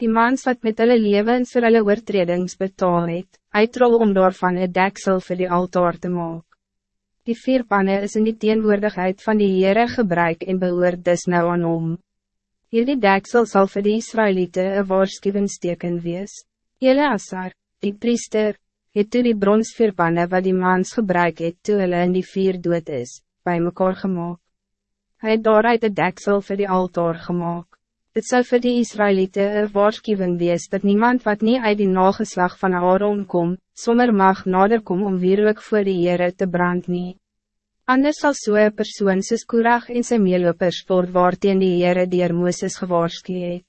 Die mans wat met hulle levens vir hulle oortredings betaal het, uitrol om daarvan een deksel voor die altaar te maken. Die vier pannen is in die teenwoordigheid van die Heere gebruik en behoort dus nou aan om. Hierdie deksel zal voor die Israëlieten een waarschuwingsteken wees. Eleazar, die priester, het toe die bronsvierpanne wat die mans gebruik het toe hulle in die vier dood is, bij mekaar gemaakt. Hij het daaruit de deksel voor die altaar gemaakt. Het zou voor die Israëlieten een waarschuwing wees dat niemand wat niet uit die nageslag van Aaron kom, sommer mag nader kom om wierlijk voor die Heere te brand nie. Anders zo'n so persoon soos Korach en sy meelopers word waarteen die Heere dier Mooses gewaarschuwd het.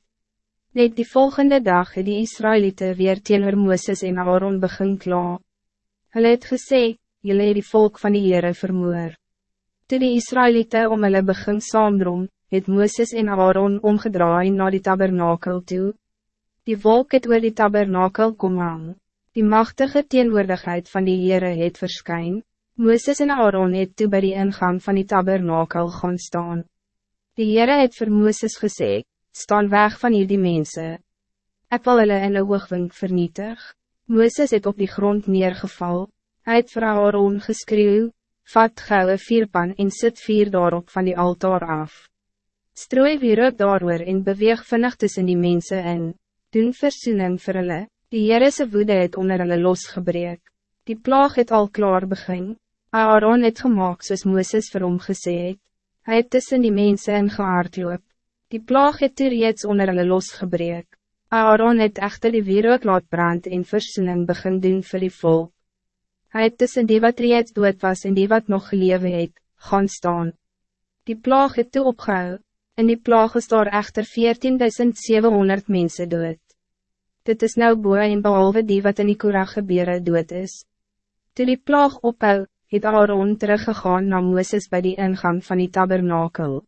Net die volgende dag het die Israëlieten weer teenoor Mooses en Aaron begin kla. Hulle het gesê, julle het die volk van die Heere vermoor. Toe die Israëlieten om hulle begin saamdrom, het Mooses en Aaron omgedraai na die tabernakel toe. Die volk het oor die tabernakel kom aan. Die machtige teenwoordigheid van die Heere het verskyn. Mooses en Aaron het toe by die ingang van die tabernakel gaan staan. Die Heere het vir Mooses gesê, staan weg van hierdie mensen. Ik wil hulle in een hoogwink vernietig. Mooses het op die grond neergeval. Hij het vir Aaron geskreeuw, vat gouden vierpan en sit vier daarop van die altaar af. Strooi weer op daar en beweeg vinnig tussen die mensen in. Doen versoening vir hulle, die Heerese woede het onder hulle losgebreek. Die plaag het al klaar begin. Aaron het gemaakt soos Mooses vir hom gesê het. Hy het tussen die mensen in gehaardloop. Die plaag het toe reeds onder hulle losgebreek. Aaron het echter die wierook laat brand en versoening begin doen vir die volk. Hy het tussen die wat reeds dood was en die wat nog gelewe het, gaan staan. Die plaag het toe opgehou, in die plaag is daar echter 14.700 mensen dood. Dit is nou boe en behalve die wat in die Korach gebeuren dood is. Toe die plaag ophou, het Aaron teruggegaan na Mooses bij die ingang van die tabernakel.